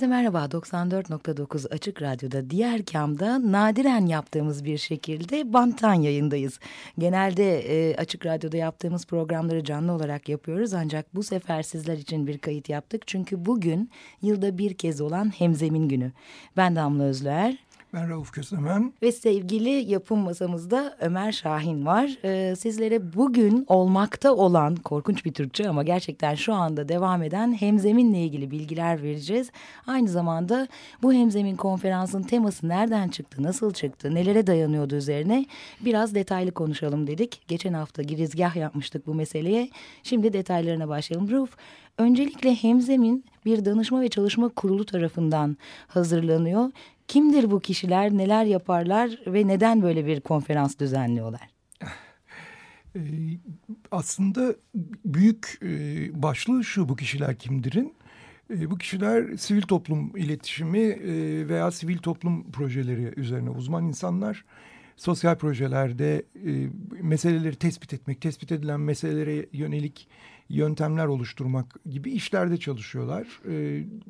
Herkese merhaba. 94.9 Açık Radyo'da diğer kamda nadiren yaptığımız bir şekilde banttan yayındayız. Genelde e, Açık Radyo'da yaptığımız programları canlı olarak yapıyoruz ancak bu sefer sizler için bir kayıt yaptık. Çünkü bugün yılda bir kez olan Hemzemin Günü. Ben Damla Özler. Ben Rauf Kösemen. Ve sevgili yapım masamızda Ömer Şahin var. Ee, sizlere bugün olmakta olan korkunç bir Türkçe ama gerçekten şu anda devam eden hemzeminle ilgili bilgiler vereceğiz. Aynı zamanda bu hemzemin konferansın teması nereden çıktı, nasıl çıktı, nelere dayanıyordu üzerine biraz detaylı konuşalım dedik. Geçen hafta girizgah yapmıştık bu meseleye. Şimdi detaylarına başlayalım. Ruf, öncelikle hemzemin bir danışma ve çalışma kurulu tarafından hazırlanıyor Kimdir bu kişiler, neler yaparlar ve neden böyle bir konferans düzenliyorlar? Ee, aslında büyük e, başlığı şu bu kişiler kimdirin. E, bu kişiler sivil toplum iletişimi e, veya sivil toplum projeleri üzerine uzman insanlar. Sosyal projelerde meseleleri tespit etmek, tespit edilen meselelere yönelik yöntemler oluşturmak gibi işlerde çalışıyorlar.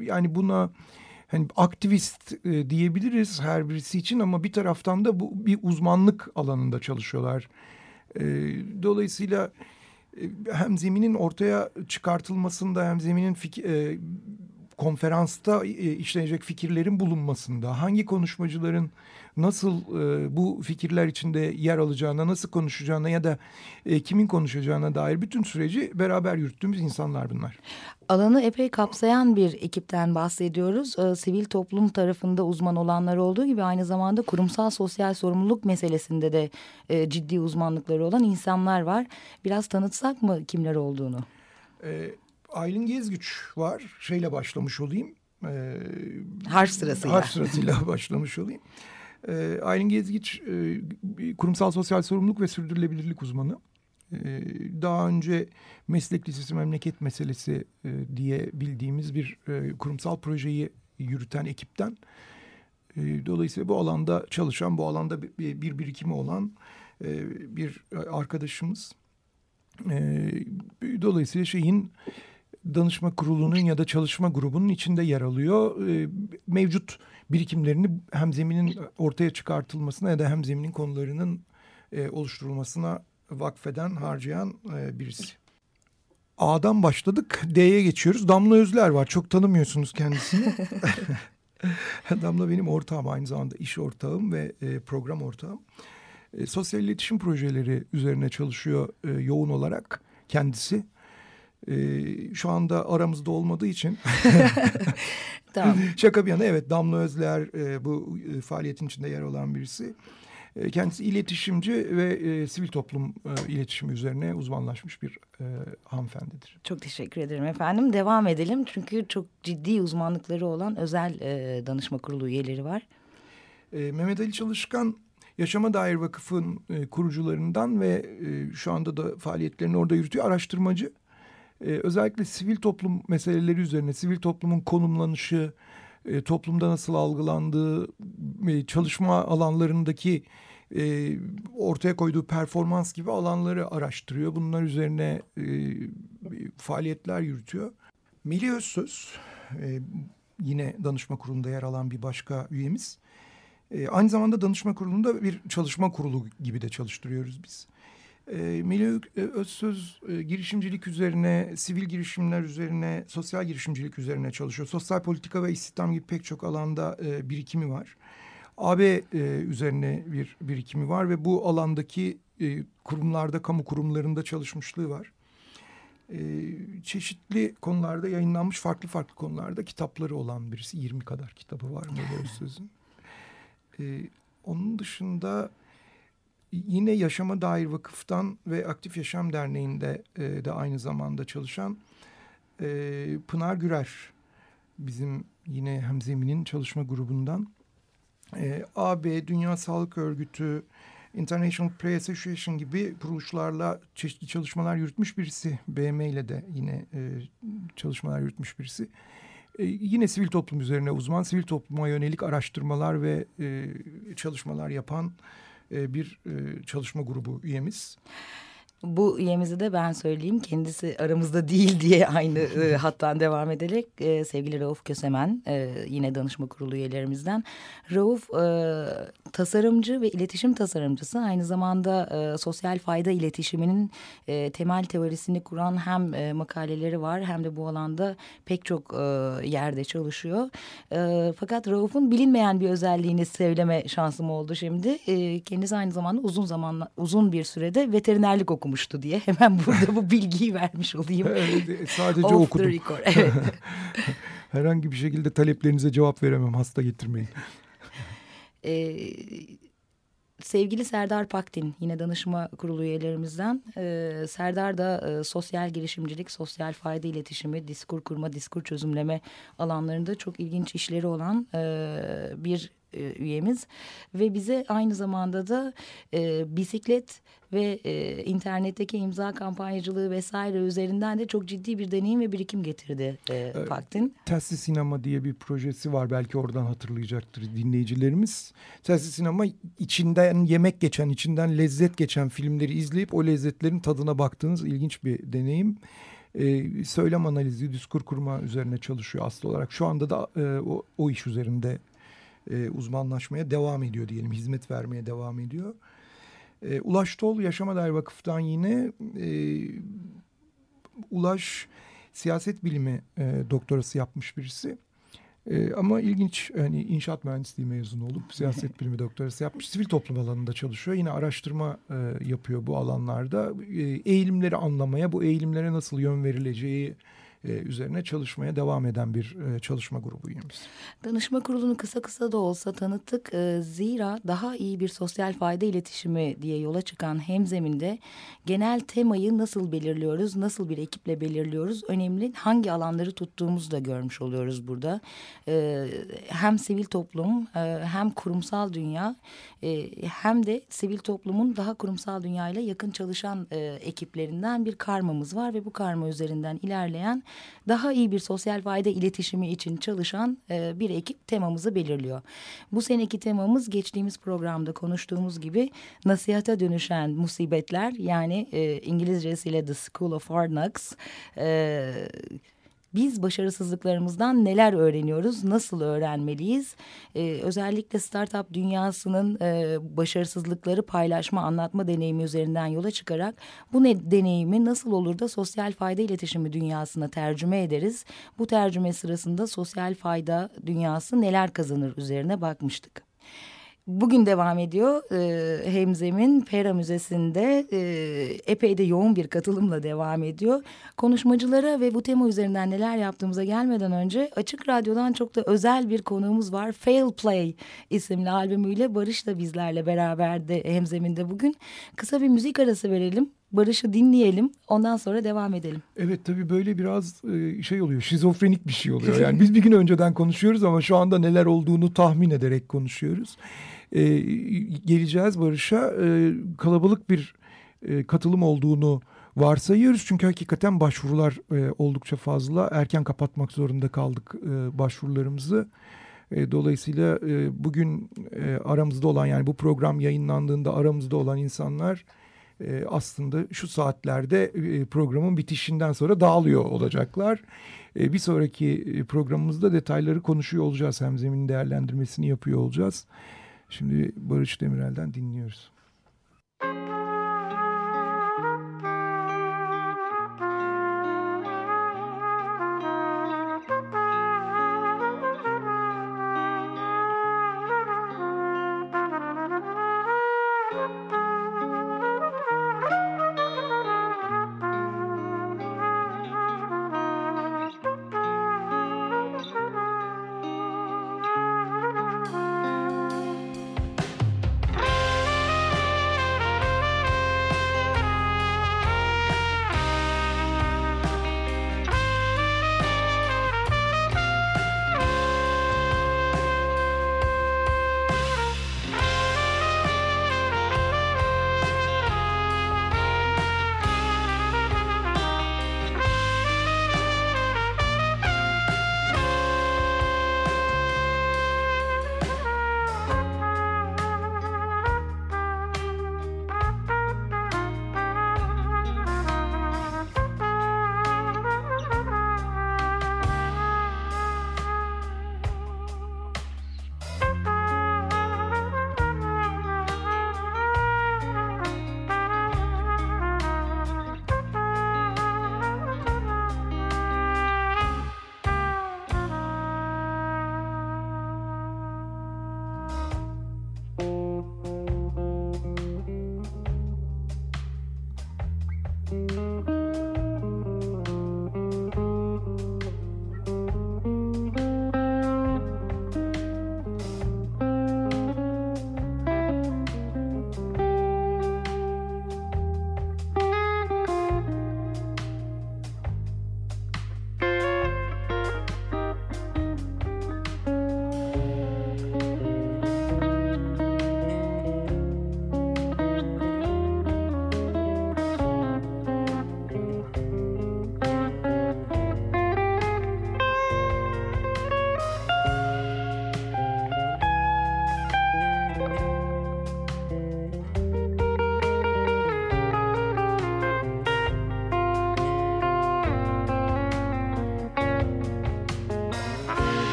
yani buna hani aktivist e, diyebiliriz her birisi için ama bir taraftan da bu bir uzmanlık alanında çalışıyorlar. E, dolayısıyla e, hem zeminin ortaya çıkartılmasında hem zeminin e, konferansta e, işlenecek fikirlerin bulunmasında hangi konuşmacıların nasıl e, bu fikirler içinde yer alacağına, nasıl konuşacağına ya da e, kimin konuşacağına dair bütün süreci beraber yürüttüğümüz insanlar bunlar. Alanı epey kapsayan bir ekipten bahsediyoruz. E, sivil toplum tarafında uzman olanlar olduğu gibi aynı zamanda kurumsal sosyal sorumluluk meselesinde de e, ciddi uzmanlıkları olan insanlar var. Biraz tanıtsak mı kimler olduğunu? E, Aylin Gezgüç var. Şeyle başlamış olayım. E, harf sırasıyla. Harf sırasıyla başlamış olayım. E, Aylin Gezgiç e, kurumsal sosyal sorumluluk ve sürdürülebilirlik uzmanı. E, daha önce meslek lisesi memleket meselesi e, diye bildiğimiz bir e, kurumsal projeyi yürüten ekipten. E, dolayısıyla bu alanda çalışan, bu alanda bir, bir birikimi olan e, bir arkadaşımız. E, dolayısıyla şeyin danışma kurulunun ya da çalışma grubunun içinde yer alıyor. E, mevcut birikimlerini hem zeminin ortaya çıkartılmasına ya da hem zeminin konularının e, oluşturulmasına vakfeden, harcayan e, birisi. A'dan başladık, D'ye geçiyoruz. Damla Özler var, çok tanımıyorsunuz kendisini. Damla benim ortağım, aynı zamanda iş ortağım ve e, program ortağım. E, sosyal iletişim projeleri üzerine çalışıyor e, yoğun olarak kendisi. E, şu anda aramızda olmadığı için tamam. şaka bir yana evet Damla Özler e, bu e, faaliyetin içinde yer alan birisi. E, kendisi iletişimci ve e, sivil toplum e, iletişimi üzerine uzmanlaşmış bir e, hanımefendidir. Çok teşekkür ederim efendim. Devam edelim çünkü çok ciddi uzmanlıkları olan özel e, danışma kurulu üyeleri var. E, Mehmet Ali Çalışkan Yaşama Dair Vakıf'ın e, kurucularından ve e, şu anda da faaliyetlerini orada yürütüyor. Araştırmacı e, özellikle sivil toplum meseleleri üzerine, sivil toplumun konumlanışı, e, toplumda nasıl algılandığı, e, çalışma alanlarındaki e, ortaya koyduğu performans gibi alanları araştırıyor. Bunlar üzerine e, faaliyetler yürütüyor. Melih Özsöz, e, yine danışma kurulunda yer alan bir başka üyemiz. E, aynı zamanda danışma kurulunda bir çalışma kurulu gibi de çalıştırıyoruz biz. E, Melih Özsöz girişimcilik üzerine, sivil girişimler üzerine, sosyal girişimcilik üzerine çalışıyor. Sosyal politika ve istihdam gibi pek çok alanda e, birikimi var. AB e, üzerine bir birikimi var ve bu alandaki e, kurumlarda, kamu kurumlarında çalışmışlığı var. Çeşitli konularda yayınlanmış farklı farklı konularda kitapları olan birisi. 20 kadar kitabı var Melih Özsöz'ün. Onun dışında yine Yaşama Dair Vakıf'tan ve Aktif Yaşam Derneği'nde e, de aynı zamanda çalışan e, Pınar Gürer bizim yine Hemzemi'nin çalışma grubundan. E, AB, Dünya Sağlık Örgütü, International Play Association gibi kuruluşlarla çeşitli çalışmalar yürütmüş birisi. BM ile de yine e, çalışmalar yürütmüş birisi. E, yine sivil toplum üzerine uzman, sivil topluma yönelik araştırmalar ve e, çalışmalar yapan bir e, çalışma grubu üyemiz. Bu üyemizi de ben söyleyeyim. Kendisi aramızda değil diye aynı e, hattan devam ederek e, sevgili Rauf Kösemen e, yine danışma kurulu üyelerimizden. Rauf e, tasarımcı ve iletişim tasarımcısı aynı zamanda e, sosyal fayda iletişiminin e, temel teorisini kuran hem e, makaleleri var hem de bu alanda pek çok e, yerde çalışıyor. E, fakat Rauf'un bilinmeyen bir özelliğini söyleme şansım oldu şimdi. E, kendisi aynı zamanda uzun zaman uzun bir sürede veterinerlik okumuş olmuştu diye hemen burada bu bilgiyi vermiş olayım. Evet, sadece Off okudum. Evet. Herhangi bir şekilde taleplerinize cevap veremem hasta getirmeyin. Ee, sevgili Serdar Paktin yine danışma kurulu üyelerimizden. Ee, Serdar da e, sosyal girişimcilik, sosyal fayda iletişimi, diskur kurma, diskur çözümleme alanlarında çok ilginç işleri olan e, bir e, üyemiz ve bize aynı zamanda da e, bisiklet ve e, internetteki imza kampanyacılığı vesaire üzerinden de çok ciddi bir deneyim ve birikim getirdi e, Paktin. Telsiz Sinema diye bir projesi var belki oradan hatırlayacaktır dinleyicilerimiz. Telsiz Sinema içinden yemek geçen, içinden lezzet geçen filmleri izleyip o lezzetlerin tadına baktığınız ilginç bir deneyim e, söylem analizi, diskur kurma üzerine çalışıyor aslı olarak. Şu anda da e, o, o iş üzerinde e, uzmanlaşmaya devam ediyor diyelim. Hizmet vermeye devam ediyor. E, Ulaş Tol Yaşama Dair Vakıf'tan yine e, Ulaş siyaset bilimi e, doktorası yapmış birisi. E, ama ilginç hani inşaat mühendisliği mezunu olup siyaset bilimi doktorası yapmış. Sivil toplum alanında çalışıyor. Yine araştırma e, yapıyor bu alanlarda. E, eğilimleri anlamaya, bu eğilimlere nasıl yön verileceği e, üzerine çalışmaya devam eden bir e, çalışma grubuyuz. Danışma kurulunu kısa kısa da olsa tanıttık. E, zira daha iyi bir sosyal fayda iletişimi diye yola çıkan hemzeminde genel temayı nasıl belirliyoruz, nasıl bir ekiple belirliyoruz önemli. Hangi alanları tuttuğumuzu da görmüş oluyoruz burada. hem sivil toplum hem kurumsal dünya hem de sivil toplumun daha kurumsal dünyayla yakın çalışan ekiplerinden bir karmamız var ve bu karma üzerinden ilerleyen daha iyi bir sosyal fayda iletişimi için çalışan e, bir ekip temamızı belirliyor. Bu seneki temamız geçtiğimiz programda konuştuğumuz gibi nasihata dönüşen musibetler yani e, İngilizcesiyle The School of Hard Knocks. E, biz başarısızlıklarımızdan neler öğreniyoruz, nasıl öğrenmeliyiz? Ee, özellikle startup dünyasının e, başarısızlıkları paylaşma, anlatma deneyimi üzerinden yola çıkarak bu ne, deneyimi nasıl olur da sosyal fayda iletişimi dünyasına tercüme ederiz? Bu tercüme sırasında sosyal fayda dünyası neler kazanır üzerine bakmıştık. Bugün devam ediyor. Ee, Hemzem'in Pera Müzesi'nde e, epey de yoğun bir katılımla devam ediyor. Konuşmacılara ve bu tema üzerinden neler yaptığımıza gelmeden önce Açık Radyo'dan çok da özel bir konuğumuz var. Fail Play isimli albümüyle Barış da bizlerle beraber de Hemzem'inde bugün. Kısa bir müzik arası verelim. Barış'ı dinleyelim. Ondan sonra devam edelim. Evet tabii böyle biraz e, şey oluyor. Şizofrenik bir şey oluyor. Yani biz bir gün önceden konuşuyoruz ama şu anda neler olduğunu tahmin ederek konuşuyoruz e, geleceğiz Barış'a. E, kalabalık bir e, katılım olduğunu varsayıyoruz. Çünkü hakikaten başvurular e, oldukça fazla. Erken kapatmak zorunda kaldık e, başvurularımızı. E, dolayısıyla e, bugün e, aramızda olan yani bu program yayınlandığında aramızda olan insanlar e, aslında şu saatlerde e, programın bitişinden sonra dağılıyor olacaklar. E, bir sonraki programımızda detayları konuşuyor olacağız. Hem zemin değerlendirmesini yapıyor olacağız. Şimdi Barış Demirel'den dinliyoruz.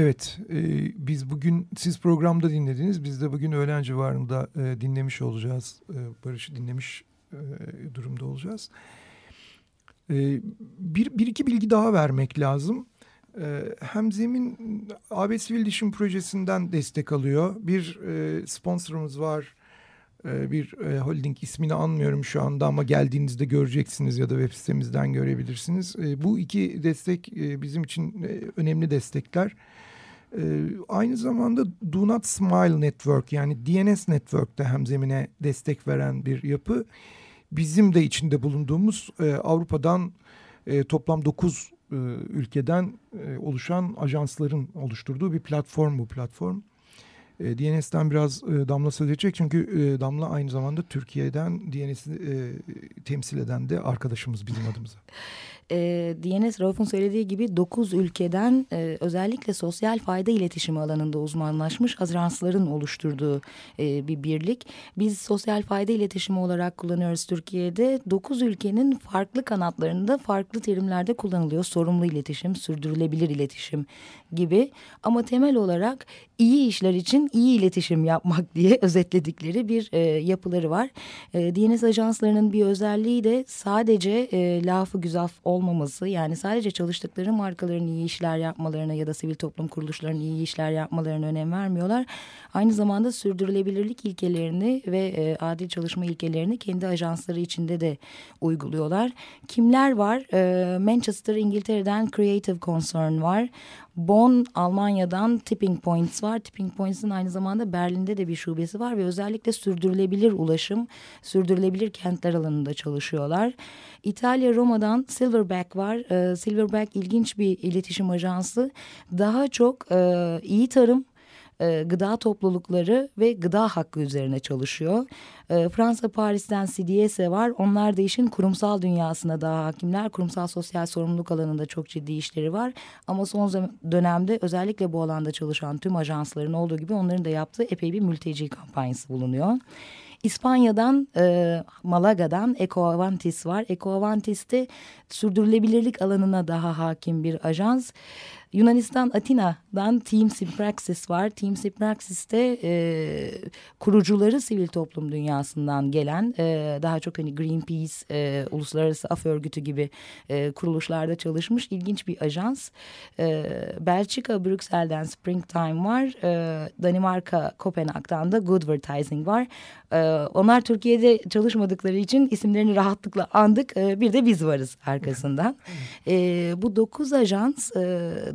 Evet, e, biz bugün siz programda dinlediniz. Biz de bugün öğlen civarında e, dinlemiş olacağız. E, Barış'ı dinlemiş e, durumda olacağız. E, bir, bir iki bilgi daha vermek lazım. E, hem Zemin AB Sivil Dişim projesinden destek alıyor. Bir e, sponsorumuz var. E, bir e, holding ismini anmıyorum şu anda ama geldiğinizde göreceksiniz ya da web sitemizden görebilirsiniz. E, bu iki destek e, bizim için e, önemli destekler. Ee, aynı zamanda Do Not Smile Network yani DNS Network'te hemzemine destek veren bir yapı. Bizim de içinde bulunduğumuz Avrupa'dan toplam 9 e, ülkeden oluşan ajansların oluşturduğu bir platform bu platform. E, DNS'ten biraz e, Damla söz edecek çünkü e, Damla aynı zamanda Türkiye'den DNS'i e, temsil eden de arkadaşımız bizim adımıza e, DNS Rauf'un söylediği gibi 9 ülkeden e, özellikle sosyal fayda iletişimi alanında uzmanlaşmış ajansların oluşturduğu e, bir birlik. Biz sosyal fayda iletişimi olarak kullanıyoruz Türkiye'de. 9 ülkenin farklı kanatlarında farklı terimlerde kullanılıyor. Sorumlu iletişim, sürdürülebilir iletişim gibi. Ama temel olarak iyi işler için iyi iletişim yapmak diye özetledikleri bir e, yapıları var. E, DNS ajanslarının bir özelliği de sadece e, lafı güzaf olmaması. Yani sadece çalıştıkları markaların iyi işler yapmalarına ya da sivil toplum kuruluşlarının iyi işler yapmalarına önem vermiyorlar. Aynı zamanda sürdürülebilirlik ilkelerini ve e, adil çalışma ilkelerini kendi ajansları içinde de uyguluyorlar. Kimler var? E, Manchester İngiltere'den Creative Concern var. Bonn Almanya'dan Tipping Points var. Tipping Points'in aynı zamanda Berlin'de de bir şubesi var ve özellikle sürdürülebilir ulaşım, sürdürülebilir kentler alanında çalışıyorlar. İtalya Roma'dan Silverback var. Ee, Silverback ilginç bir iletişim ajansı. Daha çok e, iyi tarım, e, gıda toplulukları ve gıda hakkı üzerine çalışıyor. E, Fransa Paris'ten CDS var. Onlar da işin kurumsal dünyasına daha hakimler. Kurumsal sosyal sorumluluk alanında çok ciddi işleri var. Ama son dönemde özellikle bu alanda çalışan tüm ajansların olduğu gibi onların da yaptığı epey bir mülteci kampanyası bulunuyor. İspanya'dan e, Malaga'dan Ecoavantis var. Ecoavantis de sürdürülebilirlik alanına daha hakim bir ajans. Yunanistan Atina'dan Team Simpraxis var. Team Simpraxis'te e, kurucuları sivil toplum dünyasından gelen e, daha çok hani Greenpeace, e, Uluslararası Af Örgütü gibi e, kuruluşlarda çalışmış ilginç bir ajans. E, Belçika, Brüksel'den Springtime var. E, Danimarka, Kopenhag'dan da Goodvertising var. E, onlar Türkiye'de çalışmadıkları için isimlerini rahatlıkla andık. E, bir de biz varız arkasından. E, bu dokuz ajans e,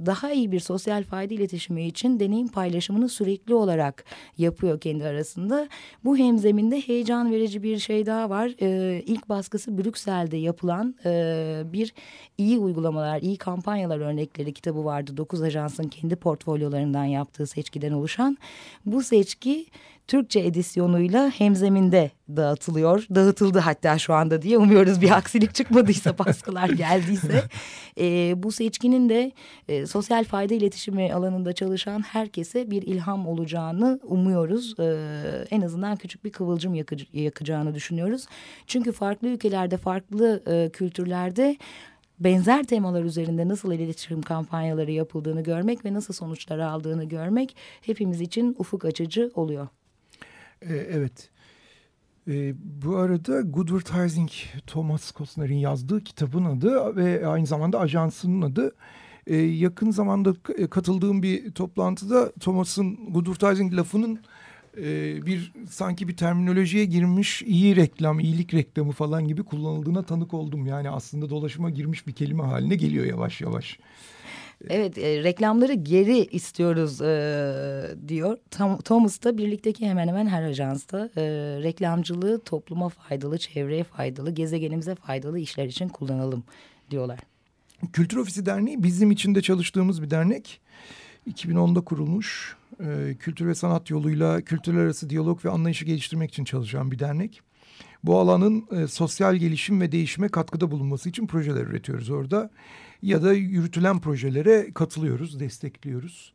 daha iyi bir sosyal fayda iletişimi için deneyim paylaşımını sürekli olarak yapıyor kendi arasında. Bu hemzeminde heyecan verici bir şey daha var. Ee, ilk baskısı Brüksel'de yapılan e, bir iyi uygulamalar, iyi kampanyalar örnekleri kitabı vardı. Dokuz ajansın kendi portfolyolarından yaptığı seçkiden oluşan. Bu seçki Türkçe edisyonuyla hemzeminde dağıtılıyor. Dağıtıldı hatta şu anda diye umuyoruz bir aksilik çıkmadıysa baskılar geldiyse. E, bu seçkinin de e, sosyal fayda iletişimi alanında çalışan herkese bir ilham olacağını umuyoruz. E, en azından küçük bir kıvılcım yakıcı, yakacağını düşünüyoruz. Çünkü farklı ülkelerde, farklı e, kültürlerde benzer temalar üzerinde nasıl iletişim kampanyaları yapıldığını görmek ve nasıl sonuçlar aldığını görmek hepimiz için ufuk açıcı oluyor. E, evet. E, bu arada Goodvertising Thomas Costner'in yazdığı kitabın adı ve aynı zamanda ajansının adı. E, yakın zamanda katıldığım bir toplantıda Thomas'ın Goodvertising lafının e, bir sanki bir terminolojiye girmiş iyi reklam, iyilik reklamı falan gibi kullanıldığına tanık oldum. Yani aslında dolaşıma girmiş bir kelime haline geliyor yavaş yavaş. Evet e, reklamları geri istiyoruz e, diyor. Tom, Thomas da birlikteki hemen hemen her ajansta e, reklamcılığı topluma faydalı, çevreye faydalı, gezegenimize faydalı işler için kullanalım diyorlar. Kültür Ofisi Derneği bizim içinde çalıştığımız bir dernek. 2010'da kurulmuş. E, kültür ve sanat yoluyla kültürler arası diyalog ve anlayışı geliştirmek için çalışan bir dernek. Bu alanın e, sosyal gelişim ve değişime katkıda bulunması için projeler üretiyoruz orada ya da yürütülen projelere katılıyoruz, destekliyoruz.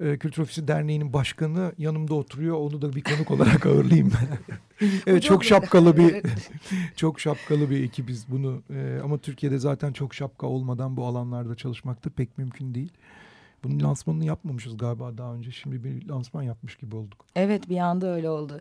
Ee, Kültür Ofisi Derneği'nin başkanı yanımda oturuyor. Onu da bir konuk olarak ağırlayayım. evet çok şapkalı bir çok şapkalı bir ekibiz bunu. Ee, ama Türkiye'de zaten çok şapka olmadan bu alanlarda çalışmak da pek mümkün değil. Bunun lansmanını yapmamışız galiba daha önce. Şimdi bir lansman yapmış gibi olduk. Evet bir anda öyle oldu.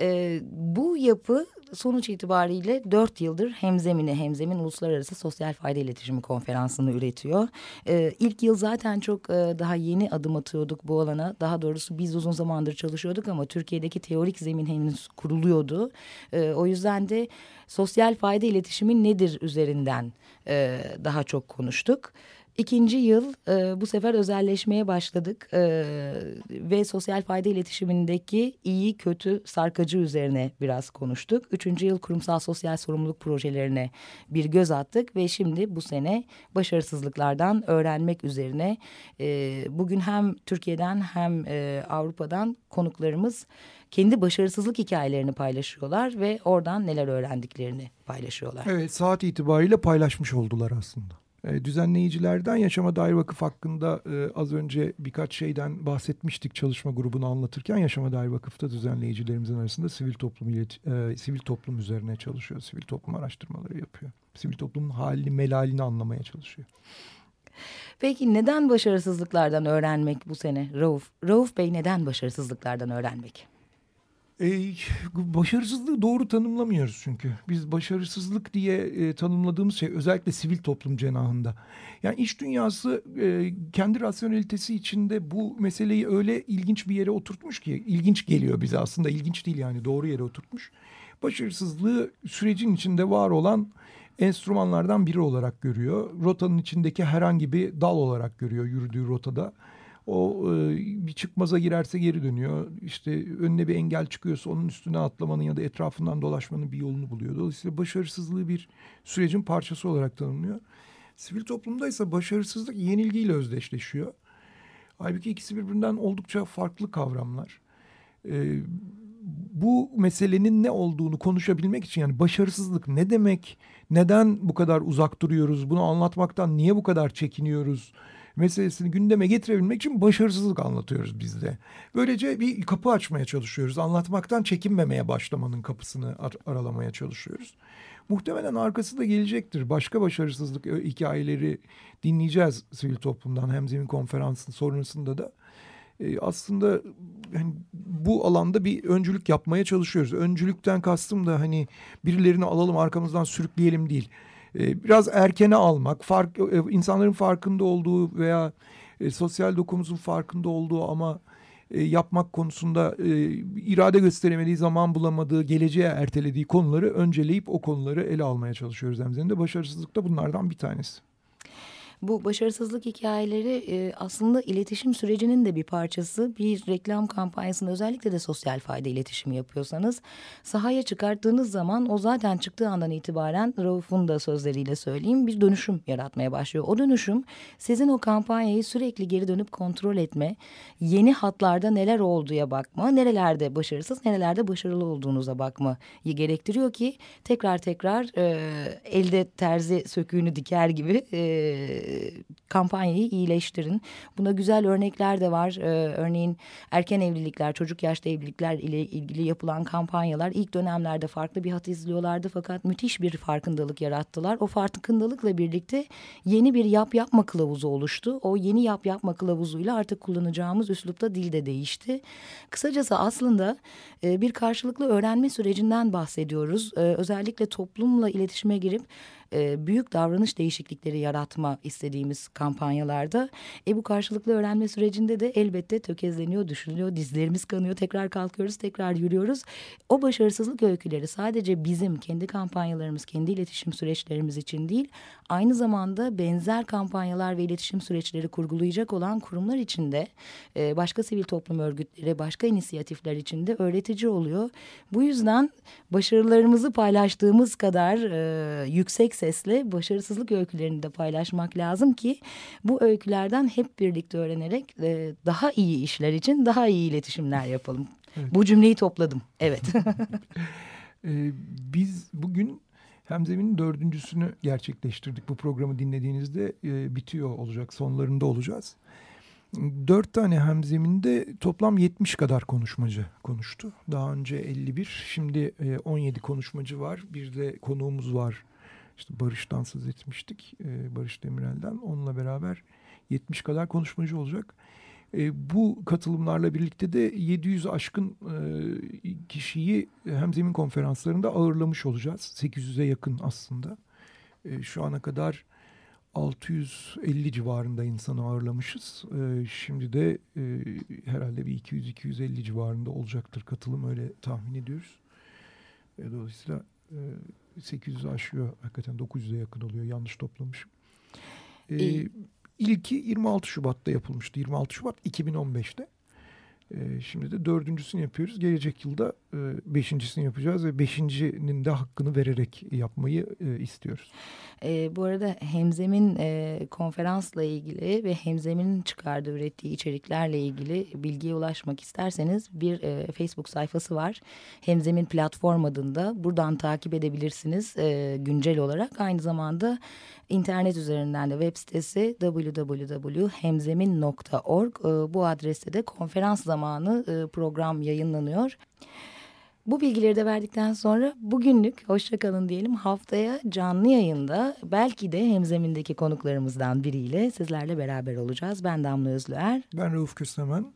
Ee, bu yapı sonuç itibariyle dört yıldır Hemzemin'i, Hemzemin Uluslararası Sosyal Fayda İletişimi Konferansı'nı üretiyor. Ee, ilk yıl zaten çok e, daha yeni adım atıyorduk bu alana. Daha doğrusu biz uzun zamandır çalışıyorduk ama Türkiye'deki teorik zemin henüz kuruluyordu. Ee, o yüzden de sosyal fayda iletişimi nedir üzerinden e, daha çok konuştuk. İkinci yıl e, bu sefer özelleşmeye başladık e, ve sosyal fayda iletişimindeki iyi kötü sarkacı üzerine biraz konuştuk. Üçüncü yıl kurumsal sosyal sorumluluk projelerine bir göz attık ve şimdi bu sene başarısızlıklardan öğrenmek üzerine e, bugün hem Türkiye'den hem e, Avrupa'dan konuklarımız kendi başarısızlık hikayelerini paylaşıyorlar ve oradan neler öğrendiklerini paylaşıyorlar. Evet saat itibariyle paylaşmış oldular aslında. E, düzenleyicilerden Yaşama Dair Vakıf hakkında e, az önce birkaç şeyden bahsetmiştik çalışma grubunu anlatırken Yaşama Dair Vakıf'ta düzenleyicilerimizin arasında sivil toplum e, sivil toplum üzerine çalışıyor. Sivil toplum araştırmaları yapıyor. Sivil toplumun halini, melalini anlamaya çalışıyor. Peki neden başarısızlıklardan öğrenmek bu sene Rauf? Rauf Bey neden başarısızlıklardan öğrenmek? E, başarısızlığı doğru tanımlamıyoruz çünkü. Biz başarısızlık diye e, tanımladığımız şey özellikle sivil toplum cenahında. Yani iş dünyası e, kendi rasyonelitesi içinde bu meseleyi öyle ilginç bir yere oturtmuş ki ilginç geliyor bize aslında ilginç değil yani doğru yere oturtmuş. Başarısızlığı sürecin içinde var olan enstrümanlardan biri olarak görüyor. Rotanın içindeki herhangi bir dal olarak görüyor yürüdüğü rotada. O e, bir çıkmaza girerse geri dönüyor. İşte önüne bir engel çıkıyorsa onun üstüne atlamanın ya da etrafından dolaşmanın bir yolunu buluyor. Dolayısıyla başarısızlığı bir sürecin parçası olarak tanımlıyor. Sivil toplumda ise başarısızlık yenilgiyle özdeşleşiyor. Halbuki ikisi birbirinden oldukça farklı kavramlar. Ee, bu meselenin ne olduğunu konuşabilmek için yani başarısızlık ne demek, neden bu kadar uzak duruyoruz, bunu anlatmaktan niye bu kadar çekiniyoruz meselesini gündeme getirebilmek için başarısızlık anlatıyoruz biz de. Böylece bir kapı açmaya çalışıyoruz. Anlatmaktan çekinmemeye başlamanın kapısını ar aralamaya çalışıyoruz. Muhtemelen arkası da gelecektir. Başka başarısızlık hikayeleri dinleyeceğiz sivil toplumdan hem zemin konferansının sonrasında da. Ee, aslında hani bu alanda bir öncülük yapmaya çalışıyoruz. Öncülükten kastım da hani birilerini alalım arkamızdan sürükleyelim değil ee, biraz erkene almak, fark, e, insanların farkında olduğu veya e, sosyal dokumuzun farkında olduğu ama e, yapmak konusunda irade gösteremediği, zaman bulamadığı, geleceğe ertelediği konuları önceleyip o konuları ele almaya çalışıyoruz. Hem de başarısızlık da bunlardan bir tanesi. Bu başarısızlık hikayeleri e, aslında iletişim sürecinin de bir parçası. Bir reklam kampanyasında özellikle de sosyal fayda iletişimi yapıyorsanız sahaya çıkarttığınız zaman o zaten çıktığı andan itibaren Rauf'un da sözleriyle söyleyeyim bir dönüşüm yaratmaya başlıyor. O dönüşüm sizin o kampanyayı sürekli geri dönüp kontrol etme, yeni hatlarda neler olduğuya bakma, nerelerde başarısız, nerelerde başarılı olduğunuza bakmayı gerektiriyor ki tekrar tekrar e, elde terzi söküğünü diker gibi e, kampanyayı iyileştirin. Buna güzel örnekler de var. Ee, örneğin erken evlilikler, çocuk yaşta evlilikler ile ilgili yapılan kampanyalar ilk dönemlerde farklı bir hat izliyorlardı fakat müthiş bir farkındalık yarattılar. O farkındalıkla birlikte yeni bir yap yapma kılavuzu oluştu. O yeni yap yapma kılavuzuyla artık kullanacağımız üslupta dil de değişti. Kısacası aslında e, bir karşılıklı öğrenme sürecinden bahsediyoruz. E, özellikle toplumla iletişime girip e, büyük davranış değişiklikleri yaratma istediğimiz kampanyalarda. E bu karşılıklı öğrenme sürecinde de elbette tökezleniyor, düşünülüyor, dizlerimiz kanıyor, tekrar kalkıyoruz, tekrar yürüyoruz. O başarısızlık öyküleri sadece bizim kendi kampanyalarımız, kendi iletişim süreçlerimiz için değil, aynı zamanda benzer kampanyalar ve iletişim süreçleri kurgulayacak olan kurumlar için de e, başka sivil toplum örgütleri, başka inisiyatifler için de öğretici oluyor. Bu yüzden başarılarımızı paylaştığımız kadar e, yüksek sesle başarısızlık öykülerini de paylaşmak lazım ki bu öykülerden hep birlikte öğrenerek e, daha iyi işler için daha iyi iletişimler yapalım. Evet. Bu cümleyi topladım. Evet. ee, biz bugün Hemzemin'in dördüncüsünü gerçekleştirdik. Bu programı dinlediğinizde e, bitiyor olacak, sonlarında olacağız. Dört tane hemzeminde toplam 70 kadar konuşmacı konuştu. Daha önce 51, şimdi 17 konuşmacı var. Bir de konuğumuz var işte Barış'tan söz etmiştik. E, Barış Demirel'den. Onunla beraber 70 kadar konuşmacı olacak. E, bu katılımlarla birlikte de 700 aşkın e, kişiyi hem zemin konferanslarında ağırlamış olacağız. 800'e yakın aslında. E, şu ana kadar 650 civarında insanı ağırlamışız. E, şimdi de e, herhalde bir 200-250 civarında olacaktır katılım öyle tahmin ediyoruz. E, dolayısıyla e, 800'ü aşıyor hakikaten 900'e yakın oluyor yanlış toplamışım. E, İlki 26 Şubat'ta yapılmıştı. 26 Şubat 2015'te. E, şimdi de dördüncüsünü yapıyoruz. Gelecek yılda e, beşincisini yapacağız ve beşincinin de hakkını vererek yapmayı e, istiyoruz. E, bu arada Hemzem'in e, konferansla ilgili ve Hemzem'in çıkardığı ürettiği içeriklerle ilgili bilgiye ulaşmak isterseniz bir e, Facebook sayfası var. Hemzem'in platform adında. Buradan takip edebilirsiniz e, güncel olarak. Aynı zamanda internet üzerinden de web sitesi www.hemzemin.org. E, bu adreste de konferans zamanı e, program yayınlanıyor. Bu bilgileri de verdikten sonra bugünlük hoşçakalın diyelim. Haftaya canlı yayında belki de hemzemindeki konuklarımızdan biriyle sizlerle beraber olacağız. Ben Damla Özlüer. Ben Rauf Kösemen.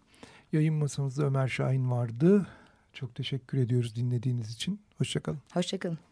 Yayın masamızda Ömer Şahin vardı. Çok teşekkür ediyoruz dinlediğiniz için. Hoşçakalın. Hoşçakalın.